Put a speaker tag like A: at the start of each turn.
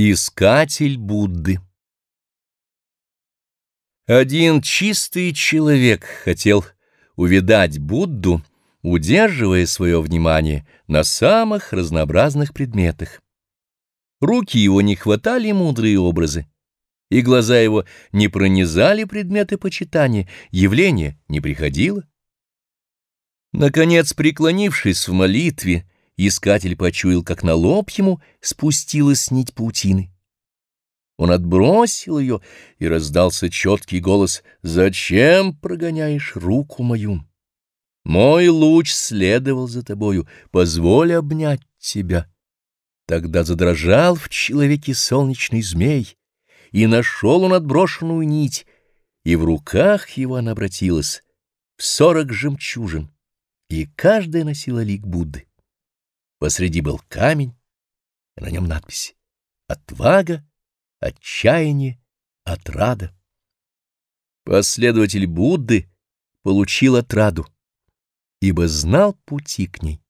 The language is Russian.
A: Искатель Будды Один чистый человек хотел увидать Будду, удерживая свое внимание на самых разнообразных предметах. Руки его не хватали мудрые образы, и глаза его не пронизали предметы почитания, явление не приходило. Наконец, преклонившись в молитве, Искатель почуял, как на лоб ему спустилась нить паутины. Он отбросил ее, и раздался четкий голос «Зачем прогоняешь руку мою? Мой луч следовал за тобою, позволь обнять тебя». Тогда задрожал в человеке солнечный змей, и нашел он отброшенную нить, и в руках его она обратилась в сорок жемчужин, и каждая носила лик Будды. Посреди был камень, и на нем надпись «Отвага, отчаяние, отрада». Последователь Будды получил отраду, ибо знал пути к ней.